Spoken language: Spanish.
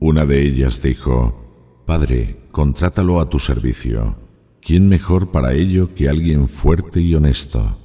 Una de ellas dijo, Padre, contrátalo a tu servicio. ¿Quién mejor para ello que alguien fuerte y honesto?